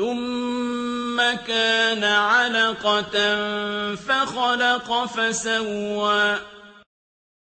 ثُمَّ كَانَ عَلَقَةً فَخَلَقَ فَسَوَّىٰ.